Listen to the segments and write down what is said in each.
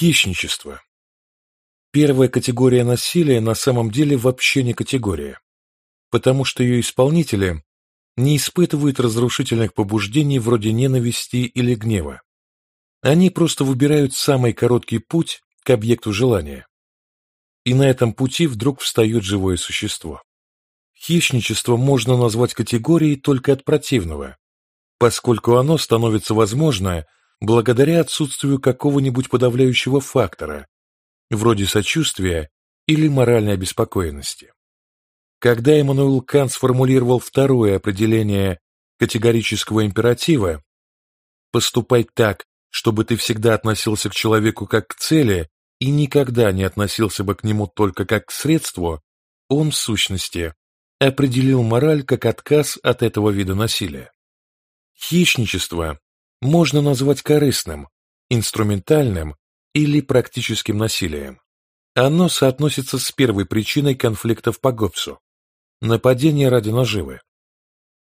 Хищничество. Первая категория насилия на самом деле вообще не категория, потому что ее исполнители не испытывают разрушительных побуждений вроде ненависти или гнева. Они просто выбирают самый короткий путь к объекту желания. И на этом пути вдруг встает живое существо. Хищничество можно назвать категорией только от противного, поскольку оно становится возможно благодаря отсутствию какого-нибудь подавляющего фактора, вроде сочувствия или моральной обеспокоенности. Когда Эммануил Кант сформулировал второе определение категорического императива «поступать так, чтобы ты всегда относился к человеку как к цели и никогда не относился бы к нему только как к средству», он, в сущности, определил мораль как отказ от этого вида насилия. Хищничество можно назвать корыстным, инструментальным или практическим насилием. Оно соотносится с первой причиной конфликтов по Гоббсу – нападение ради наживы.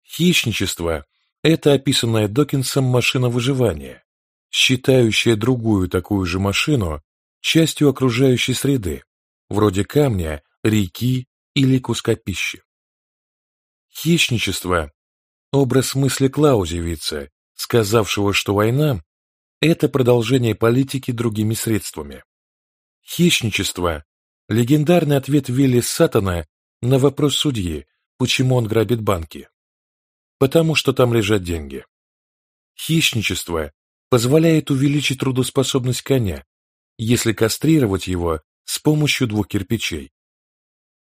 Хищничество – это описанная Докинсом машина выживания, считающая другую такую же машину частью окружающей среды, вроде камня, реки или куска пищи. Хищничество – образ мысли Клаузевица, сказавшего, что война – это продолжение политики другими средствами. Хищничество – легендарный ответ Вилли Сатана на вопрос судьи, почему он грабит банки. Потому что там лежат деньги. Хищничество позволяет увеличить трудоспособность коня, если кастрировать его с помощью двух кирпичей.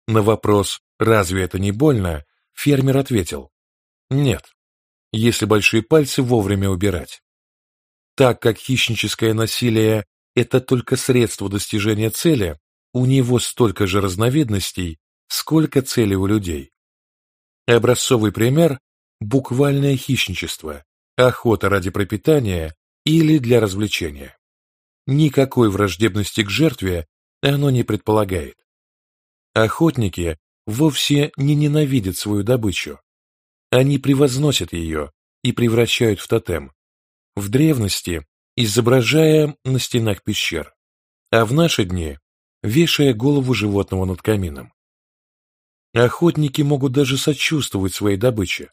На вопрос «разве это не больно?» фермер ответил «нет» если большие пальцы вовремя убирать. Так как хищническое насилие – это только средство достижения цели, у него столько же разновидностей, сколько целей у людей. Образцовый пример – буквальное хищничество, охота ради пропитания или для развлечения. Никакой враждебности к жертве оно не предполагает. Охотники вовсе не ненавидят свою добычу, они превозносят ее и превращают в тотем. В древности изображая на стенах пещер, а в наши дни вешая голову животного над камином. Охотники могут даже сочувствовать своей добыче,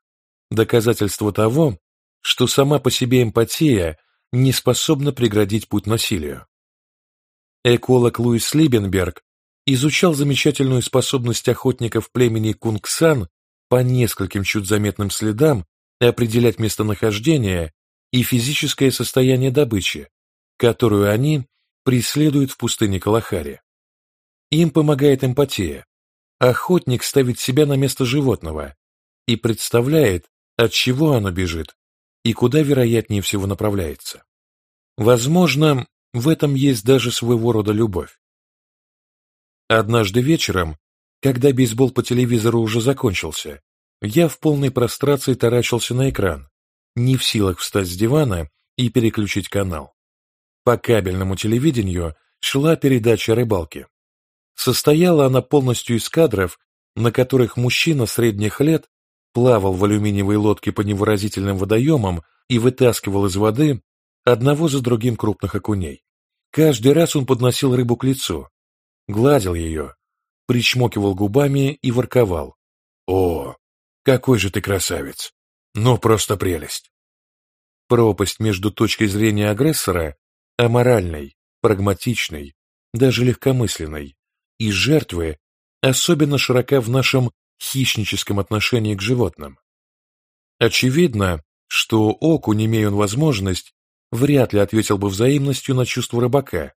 доказательство того, что сама по себе эмпатия не способна преградить путь насилию. Эколог Луис Либенберг изучал замечательную способность охотников племени Кунгсан по нескольким чуть заметным следам определять местонахождение и физическое состояние добычи, которую они преследуют в пустыне Калахари. Им помогает эмпатия. Охотник ставит себя на место животного и представляет, от чего оно бежит и куда вероятнее всего направляется. Возможно, в этом есть даже своего рода любовь. Однажды вечером когда бейсбол по телевизору уже закончился, я в полной прострации таращился на экран, не в силах встать с дивана и переключить канал. По кабельному телевидению шла передача о рыбалке. Состояла она полностью из кадров, на которых мужчина средних лет плавал в алюминиевой лодке по невыразительным водоемам и вытаскивал из воды одного за другим крупных окуней. Каждый раз он подносил рыбу к лицу, гладил ее, причмокивал губами и ворковал. «О, какой же ты красавец! Ну, просто прелесть!» Пропасть между точкой зрения агрессора, аморальной, прагматичной, даже легкомысленной, и жертвы особенно широка в нашем хищническом отношении к животным. Очевидно, что Оку, не имея он возможность, вряд ли ответил бы взаимностью на чувство рыбака,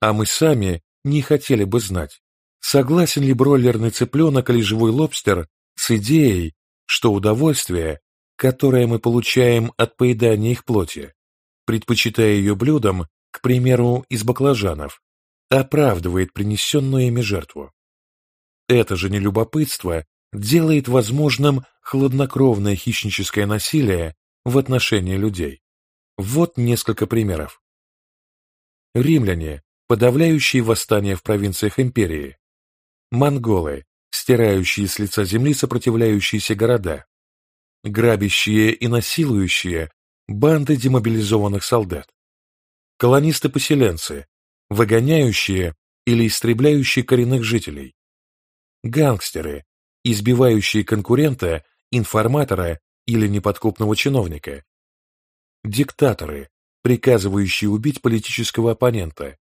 а мы сами не хотели бы знать, Согласен ли бройлерный цыпленок или живой лобстер с идеей, что удовольствие, которое мы получаем от поедания их плоти, предпочитая ее блюдом, к примеру, из баклажанов, оправдывает принесенную ими жертву? Это же нелюбопытство делает возможным хладнокровное хищническое насилие в отношении людей. Вот несколько примеров. Римляне, подавляющие восстания в провинциях империи, монголы, стирающие с лица земли сопротивляющиеся города, грабящие и насилующие банды демобилизованных солдат, колонисты-поселенцы, выгоняющие или истребляющие коренных жителей, гангстеры, избивающие конкурента, информатора или неподкупного чиновника, диктаторы, приказывающие убить политического оппонента,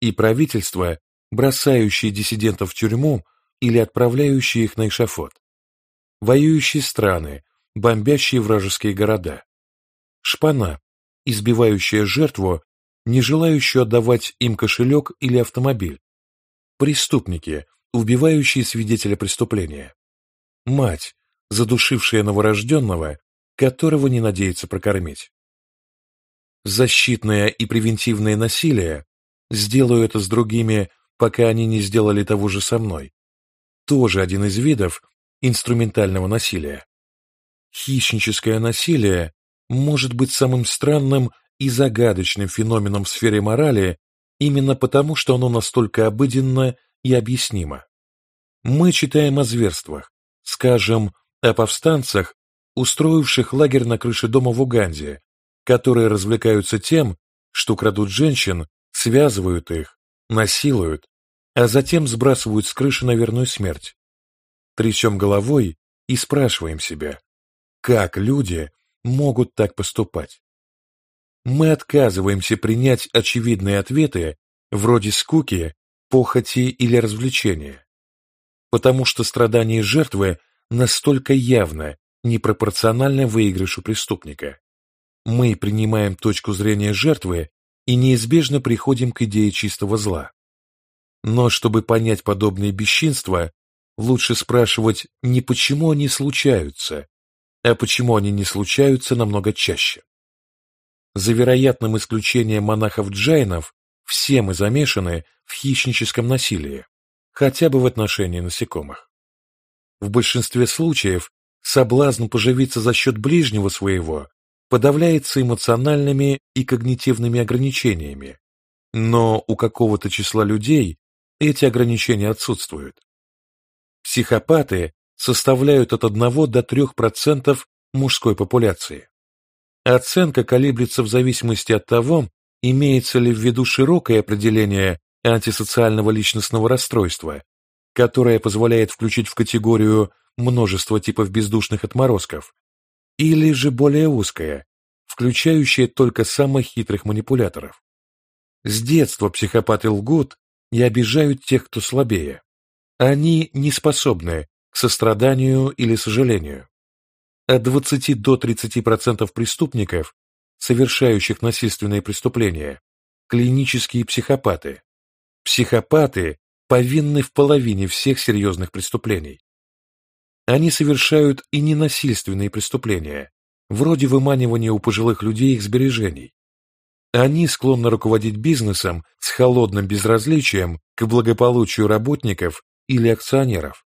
и правительства, бросающие диссидентов в тюрьму или отправляющие их на эшафот, воюющие страны, бомбящие вражеские города, шпана, избивающая жертву, не желающую отдавать им кошелек или автомобиль, преступники, убивающие свидетеля преступления, мать, задушившая новорожденного, которого не надеется прокормить. Защитное и превентивное насилие сделаю это с другими, пока они не сделали того же со мной. Тоже один из видов инструментального насилия. Хищническое насилие может быть самым странным и загадочным феноменом в сфере морали именно потому, что оно настолько обыденно и объяснимо. Мы читаем о зверствах, скажем, о повстанцах, устроивших лагерь на крыше дома в Уганде, которые развлекаются тем, что крадут женщин, связывают их, насилуют, а затем сбрасывают с крыши на верную смерть. Трясем головой и спрашиваем себя, как люди могут так поступать? Мы отказываемся принять очевидные ответы вроде скуки, похоти или развлечения, потому что страдания жертвы настолько явно непропорционально выигрышу преступника. Мы принимаем точку зрения жертвы и неизбежно приходим к идее чистого зла. Но чтобы понять подобные бесчинства, лучше спрашивать не почему они случаются, а почему они не случаются намного чаще. За вероятным исключением монахов-джайнов, все мы замешаны в хищническом насилии, хотя бы в отношении насекомых. В большинстве случаев соблазн поживиться за счет ближнего своего подавляется эмоциональными и когнитивными ограничениями, но у какого-то числа людей эти ограничения отсутствуют. Психопаты составляют от 1 до 3% мужской популяции. Оценка колеблется в зависимости от того, имеется ли в виду широкое определение антисоциального личностного расстройства, которое позволяет включить в категорию множество типов бездушных отморозков, или же более узкое, включающее только самых хитрых манипуляторов. С детства психопаты лгут и обижают тех, кто слабее. Они не способны к состраданию или сожалению. От 20 до 30% преступников, совершающих насильственные преступления, клинические психопаты. Психопаты повинны в половине всех серьезных преступлений. Они совершают и ненасильственные преступления, вроде выманивания у пожилых людей их сбережений. Они склонны руководить бизнесом с холодным безразличием к благополучию работников или акционеров.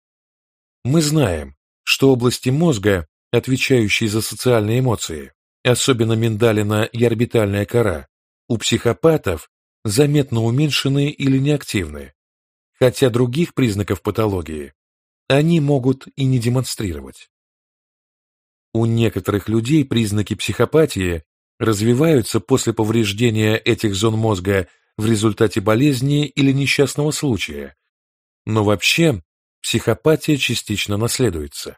Мы знаем, что области мозга, отвечающие за социальные эмоции, особенно миндалина и орбитальная кора, у психопатов заметно уменьшены или неактивны, хотя других признаков патологии они могут и не демонстрировать. У некоторых людей признаки психопатии развиваются после повреждения этих зон мозга в результате болезни или несчастного случая, но вообще психопатия частично наследуется.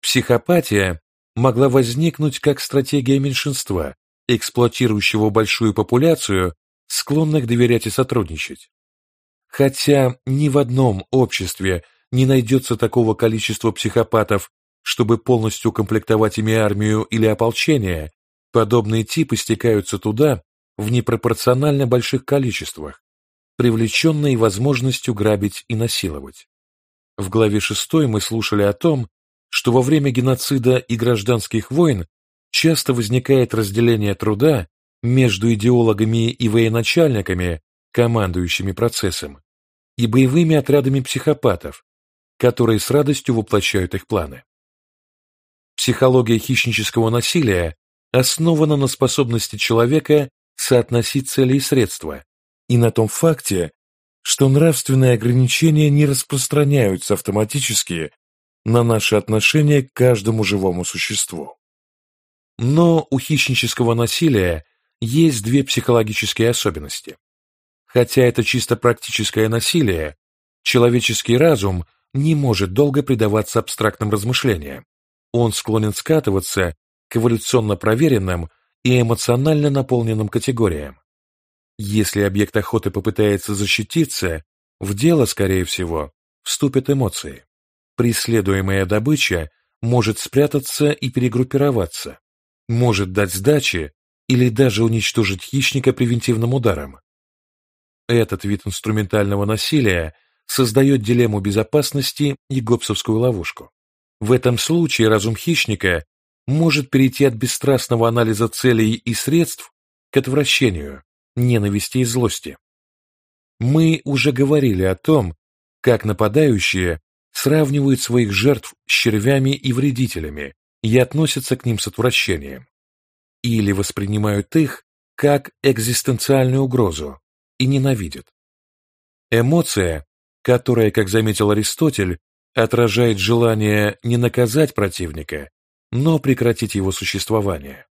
Психопатия могла возникнуть как стратегия меньшинства, эксплуатирующего большую популяцию, склонных доверять и сотрудничать. Хотя ни в одном обществе не найдется такого количества психопатов, чтобы полностью комплектовать ими армию или ополчение, подобные типы стекаются туда в непропорционально больших количествах, привлеченные возможностью грабить и насиловать. В главе 6 мы слушали о том, что во время геноцида и гражданских войн часто возникает разделение труда между идеологами и военачальниками, командующими процессом, и боевыми отрядами психопатов, которые с радостью воплощают их планы. Психология хищнического насилия основана на способности человека соотносить цели и средства, и на том факте, что нравственные ограничения не распространяются автоматически на наши отношения к каждому живому существу. Но у хищнического насилия есть две психологические особенности. Хотя это чисто практическое насилие, человеческий разум не может долго предаваться абстрактным размышлениям. Он склонен скатываться к эволюционно проверенным и эмоционально наполненным категориям. Если объект охоты попытается защититься, в дело, скорее всего, вступят эмоции. Преследуемая добыча может спрятаться и перегруппироваться, может дать сдачи или даже уничтожить хищника превентивным ударом. Этот вид инструментального насилия создает дилемму безопасности и гопсовскую ловушку. В этом случае разум хищника может перейти от бесстрастного анализа целей и средств к отвращению, ненависти и злости. Мы уже говорили о том, как нападающие сравнивают своих жертв с червями и вредителями и относятся к ним с отвращением. Или воспринимают их как экзистенциальную угрозу и ненавидят. Эмоция, которая, как заметил Аристотель, отражает желание не наказать противника, но прекратить его существование.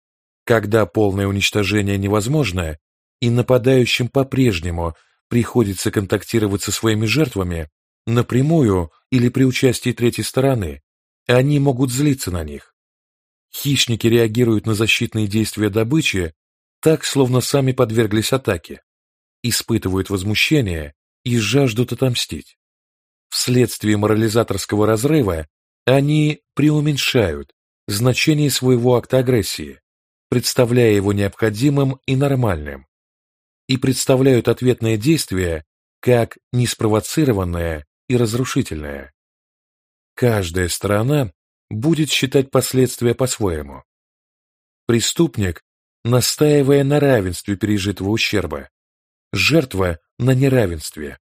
Когда полное уничтожение невозможно, и нападающим по-прежнему приходится контактировать со своими жертвами напрямую или при участии третьей стороны, они могут злиться на них. Хищники реагируют на защитные действия добычи так, словно сами подверглись атаке, испытывают возмущение и жаждут отомстить. Вследствие морализаторского разрыва они преуменьшают значение своего акта агрессии, представляя его необходимым и нормальным, и представляют ответное действие как неспровоцированное и разрушительное. Каждая сторона будет считать последствия по-своему. Преступник, настаивая на равенстве пережитого ущерба, жертва на неравенстве.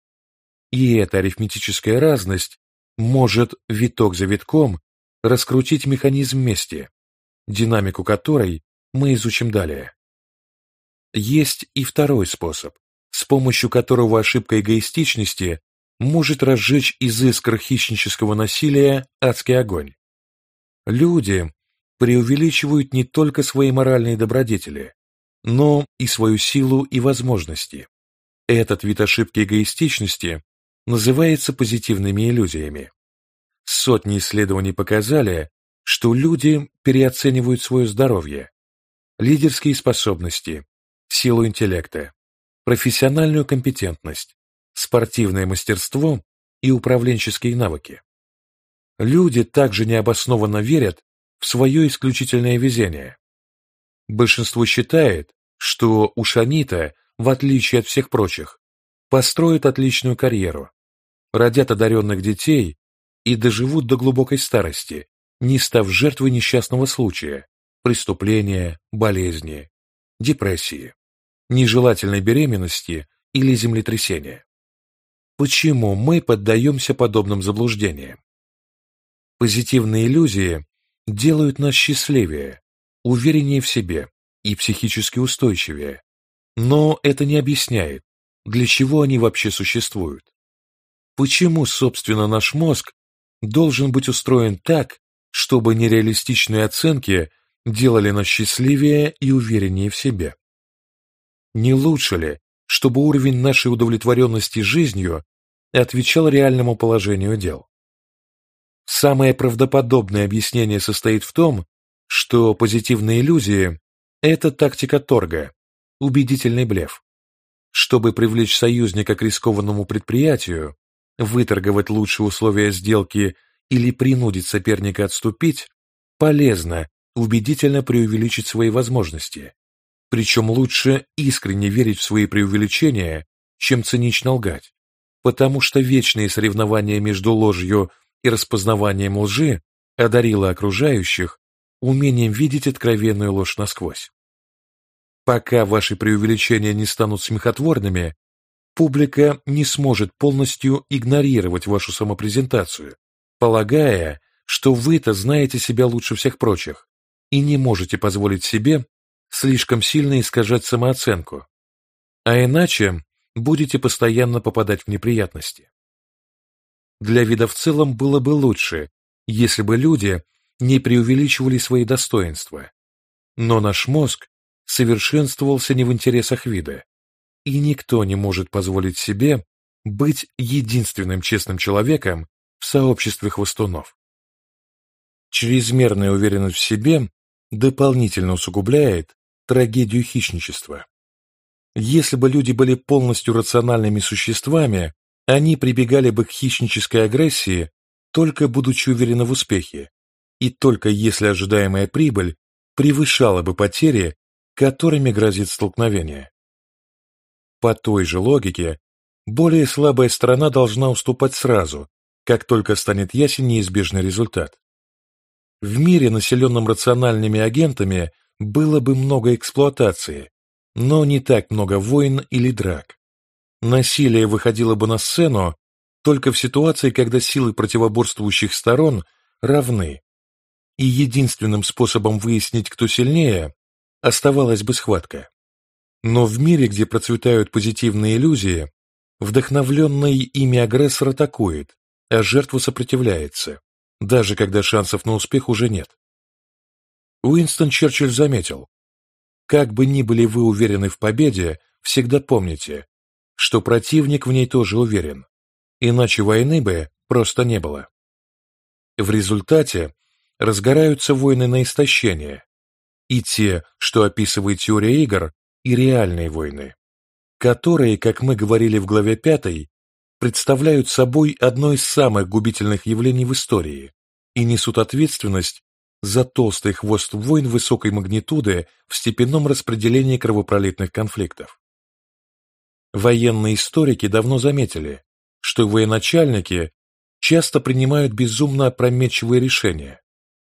И эта арифметическая разность может виток за витком раскрутить механизм мести, динамику которой мы изучим далее. Есть и второй способ, с помощью которого ошибка эгоистичности может разжечь из искр хищнического насилия адский огонь. Люди преувеличивают не только свои моральные добродетели, но и свою силу и возможности. Этот вид ошибки эгоистичности называется позитивными иллюзиями. Сотни исследований показали, что люди переоценивают свое здоровье, лидерские способности, силу интеллекта, профессиональную компетентность, спортивное мастерство и управленческие навыки. Люди также необоснованно верят в свое исключительное везение. Большинство считает, что у Шанита, в отличие от всех прочих, построят отличную карьеру, родят одаренных детей и доживут до глубокой старости, не став жертвой несчастного случая, преступления, болезни, депрессии нежелательной беременности или землетрясения. Почему мы поддаемся подобным заблуждениям? Позитивные иллюзии делают нас счастливее, увереннее в себе и психически устойчивее, но это не объясняет, для чего они вообще существуют. Почему, собственно, наш мозг должен быть устроен так, чтобы нереалистичные оценки делали нас счастливее и увереннее в себе? Не лучше ли, чтобы уровень нашей удовлетворенности жизнью отвечал реальному положению дел? Самое правдоподобное объяснение состоит в том, что позитивные иллюзии – это тактика торга, убедительный блеф. Чтобы привлечь союзника к рискованному предприятию, выторговать лучшие условия сделки или принудить соперника отступить, полезно убедительно преувеличить свои возможности, причем лучше искренне верить в свои преувеличения, чем цинично лгать, потому что вечные соревнования между ложью и распознаванием лжи одарило окружающих умением видеть откровенную ложь насквозь. Пока ваши преувеличения не станут смехотворными, публика не сможет полностью игнорировать вашу самопрезентацию, полагая, что вы-то знаете себя лучше всех прочих и не можете позволить себе слишком сильно искажать самооценку, а иначе будете постоянно попадать в неприятности. Для вида в целом было бы лучше, если бы люди не преувеличивали свои достоинства, но наш мозг совершенствовался не в интересах вида, и никто не может позволить себе быть единственным честным человеком в сообществе хвостунов. Чрезмерная уверенность в себе дополнительно усугубляет трагедию хищничества. Если бы люди были полностью рациональными существами, они прибегали бы к хищнической агрессии, только будучи уверены в успехе, и только если ожидаемая прибыль превышала бы потери, которыми грозит столкновение. По той же логике, более слабая сторона должна уступать сразу, как только станет ясен неизбежный результат. В мире, населенном рациональными агентами, было бы много эксплуатации, но не так много войн или драк. Насилие выходило бы на сцену только в ситуации, когда силы противоборствующих сторон равны, и единственным способом выяснить, кто сильнее, оставалась бы схватка. Но в мире, где процветают позитивные иллюзии, вдохновленный ими агрессор атакует, а жертва сопротивляется, даже когда шансов на успех уже нет. Уинстон Черчилль заметил, как бы ни были вы уверены в победе, всегда помните, что противник в ней тоже уверен, иначе войны бы просто не было. В результате разгораются войны на истощение, и те, что описывает теория игр, и реальные войны, которые, как мы говорили в главе 5, представляют собой одно из самых губительных явлений в истории и несут ответственность за толстый хвост войн высокой магнитуды в степенном распределении кровопролитных конфликтов. Военные историки давно заметили, что военачальники часто принимают безумно опрометчивые решения.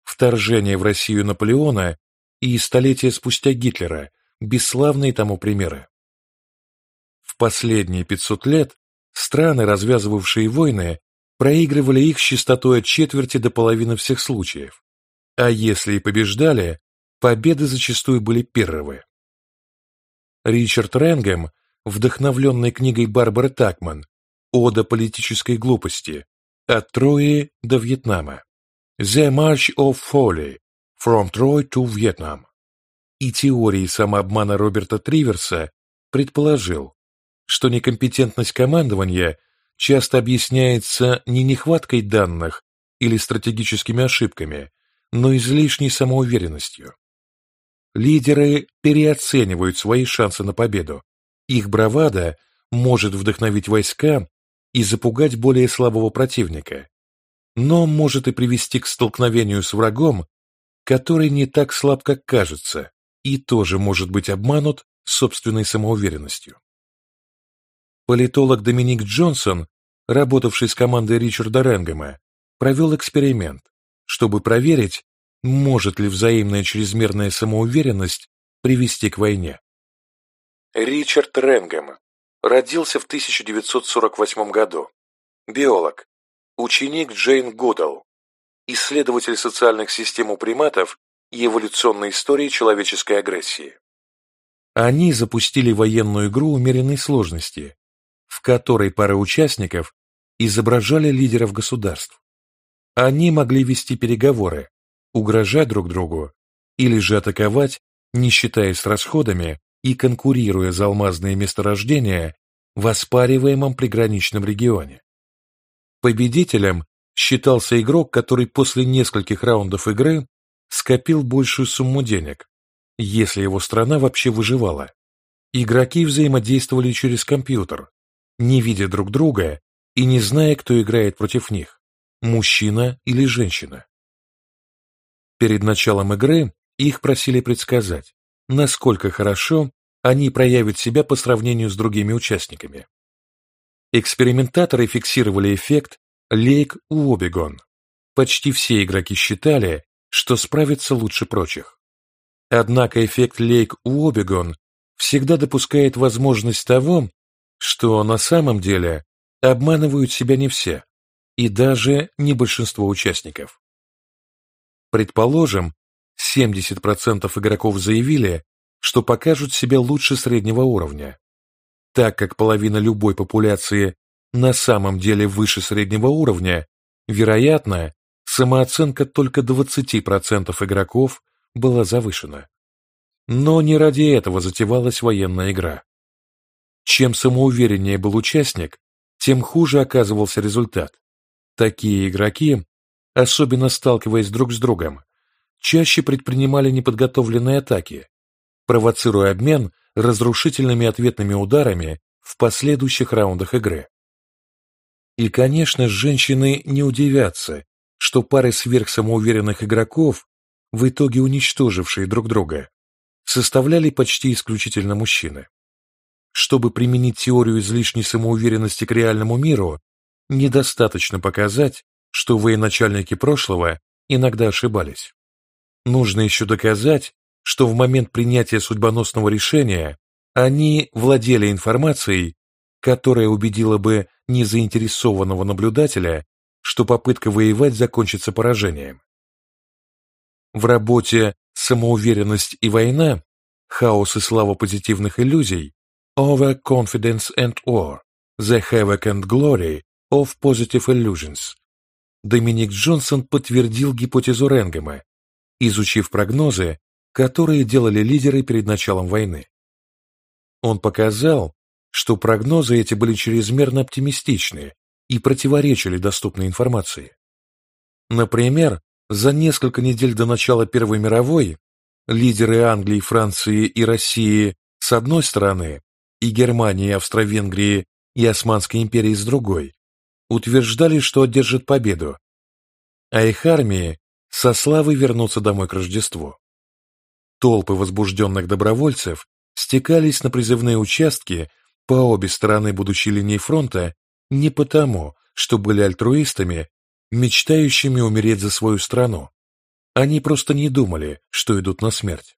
Вторжение в Россию Наполеона и столетия спустя Гитлера – бесславные тому примеры. В последние 500 лет страны, развязывавшие войны, проигрывали их с частотой от четверти до половины всех случаев, а если и побеждали, победы зачастую были первые. Ричард Ренгем вдохновленной книгой Барбары Такман «Ода политической глупости. От Трои до Вьетнама» «The March of Folly. From Troy to Vietnam» и теории самообмана Роберта Триверса предположил, что некомпетентность командования часто объясняется не нехваткой данных или стратегическими ошибками, но излишней самоуверенностью. Лидеры переоценивают свои шансы на победу, их бравада может вдохновить войска и запугать более слабого противника, но может и привести к столкновению с врагом, который не так слаб, как кажется, и тоже может быть обманут собственной самоуверенностью. Политолог Доминик Джонсон, работавший с командой Ричарда Ренгема, провел эксперимент, чтобы проверить, может ли взаимная чрезмерная самоуверенность привести к войне. Ричард Ренгем родился в 1948 году. Биолог, ученик Джейн Гудал, исследователь социальных систем у приматов и эволюционной истории человеческой агрессии. Они запустили военную игру умеренной сложности, в которой пара участников изображали лидеров государств. Они могли вести переговоры, угрожать друг другу или же атаковать, не считаясь расходами и конкурируя за алмазные месторождения в оспариваемом приграничном регионе. Победителем считался игрок, который после нескольких раундов игры скопил большую сумму денег, если его страна вообще выживала. Игроки взаимодействовали через компьютер, не видя друг друга и не зная, кто играет против них, мужчина или женщина. Перед началом игры их просили предсказать, насколько хорошо они проявят себя по сравнению с другими участниками. Экспериментаторы фиксировали эффект Лейк Уобегон. Почти все игроки считали, что справятся лучше прочих. Однако эффект Лейк Уобегон всегда допускает возможность того, что на самом деле обманывают себя не все, и даже не большинство участников. Предположим, 70% игроков заявили, что покажут себя лучше среднего уровня. Так как половина любой популяции на самом деле выше среднего уровня, вероятно, самооценка только 20% игроков была завышена. Но не ради этого затевалась военная игра. Чем самоувереннее был участник, тем хуже оказывался результат. Такие игроки, особенно сталкиваясь друг с другом, чаще предпринимали неподготовленные атаки, провоцируя обмен разрушительными ответными ударами в последующих раундах игры. И, конечно, женщины не удивятся, что пары сверхсамоуверенных игроков, в итоге уничтожившие друг друга, составляли почти исключительно мужчины. Чтобы применить теорию излишней самоуверенности к реальному миру, недостаточно показать, что военачальники прошлого иногда ошибались. Нужно еще доказать, что в момент принятия судьбоносного решения они владели информацией, которая убедила бы незаинтересованного наблюдателя, что попытка воевать закончится поражением. В работе «Самоуверенность и война», «Хаос и слава позитивных иллюзий» Overconfidence and War, The Havoc and Glory of Positive Illusions. Доминик Джонсон подтвердил гипотезу Ренгема, изучив прогнозы, которые делали лидеры перед началом войны. Он показал, что прогнозы эти были чрезмерно оптимистичны и противоречили доступной информации. Например, за несколько недель до начала Первой мировой лидеры Англии, Франции и России с одной стороны и Германии, Австро-Венгрии и Османской империи с другой, утверждали, что одержат победу, а их армии со славой вернутся домой к Рождеству. Толпы возбужденных добровольцев стекались на призывные участки по обе стороны будущей линии фронта не потому, что были альтруистами, мечтающими умереть за свою страну. Они просто не думали, что идут на смерть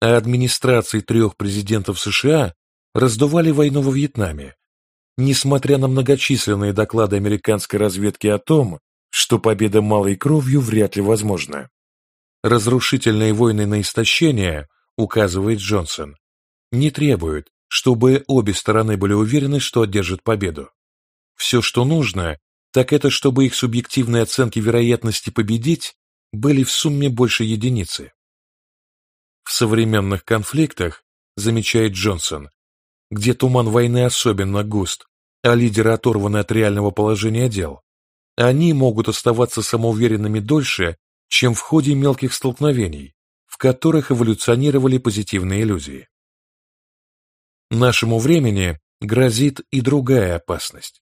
а администрации трех президентов США раздували войну во Вьетнаме, несмотря на многочисленные доклады американской разведки о том, что победа малой кровью вряд ли возможна. Разрушительные войны на истощение, указывает Джонсон, не требуют, чтобы обе стороны были уверены, что одержат победу. Все, что нужно, так это чтобы их субъективные оценки вероятности победить были в сумме больше единицы. В современных конфликтах, замечает Джонсон, где туман войны особенно густ, а лидеры оторваны от реального положения дел, они могут оставаться самоуверенными дольше, чем в ходе мелких столкновений, в которых эволюционировали позитивные иллюзии. Нашему времени грозит и другая опасность.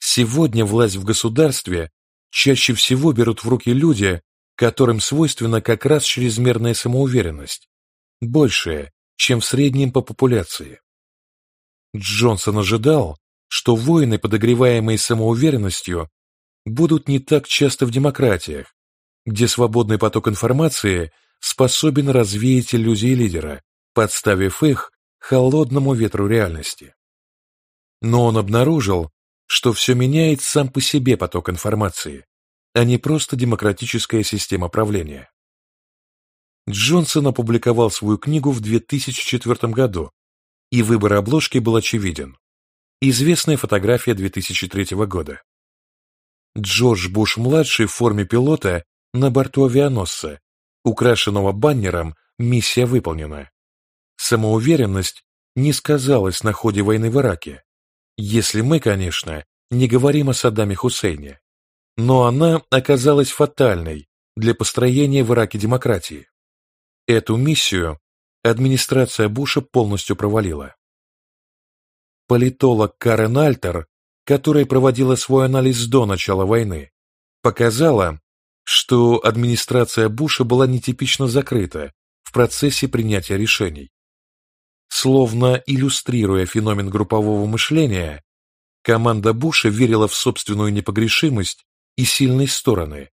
Сегодня власть в государстве чаще всего берут в руки люди, которым свойственна как раз чрезмерная самоуверенность, большая, чем в среднем по популяции. Джонсон ожидал, что войны, подогреваемые самоуверенностью, будут не так часто в демократиях, где свободный поток информации способен развеять иллюзии лидера, подставив их холодному ветру реальности. Но он обнаружил, что все меняет сам по себе поток информации, а не просто демократическая система правления. Джонсон опубликовал свою книгу в 2004 году, и выбор обложки был очевиден. Известная фотография 2003 года. Джордж Буш-младший в форме пилота на борту авианосца, украшенного баннером «Миссия выполнена». Самоуверенность не сказалась на ходе войны в Ираке, если мы, конечно, не говорим о Саддаме Хусейне но она оказалась фатальной для построения в Ираке демократии. Эту миссию администрация Буша полностью провалила. Политолог Карен Альтер, которая проводила свой анализ до начала войны, показала, что администрация Буша была нетипично закрыта в процессе принятия решений. Словно иллюстрируя феномен группового мышления, команда Буша верила в собственную непогрешимость и сильной стороны,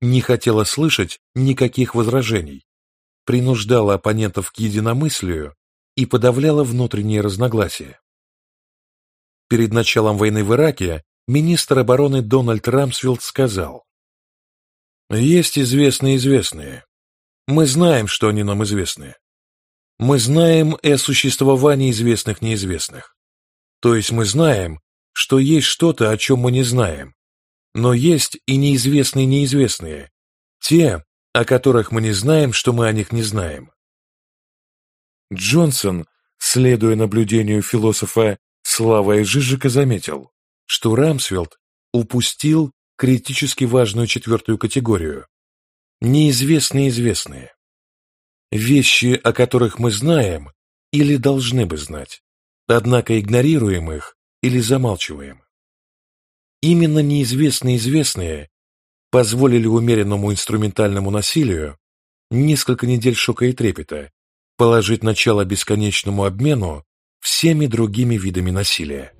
не хотела слышать никаких возражений, принуждала оппонентов к единомыслию и подавляла внутренние разногласия. Перед началом войны в Ираке министр обороны Дональд Рамсфилд сказал, «Есть известные известные. Мы знаем, что они нам известны. Мы знаем и о существовании известных неизвестных. То есть мы знаем, что есть что-то, о чем мы не знаем, но есть и неизвестные неизвестные, те, о которых мы не знаем, что мы о них не знаем. Джонсон следуя наблюдению философа Слава Жижика, заметил, что Рамсфелд упустил критически важную четвертую категорию – неизвестные известные. Вещи, о которых мы знаем или должны бы знать, однако игнорируем их или замалчиваем. Именно неизвестные известные позволили умеренному инструментальному насилию несколько недель шока и трепета положить начало бесконечному обмену всеми другими видами насилия.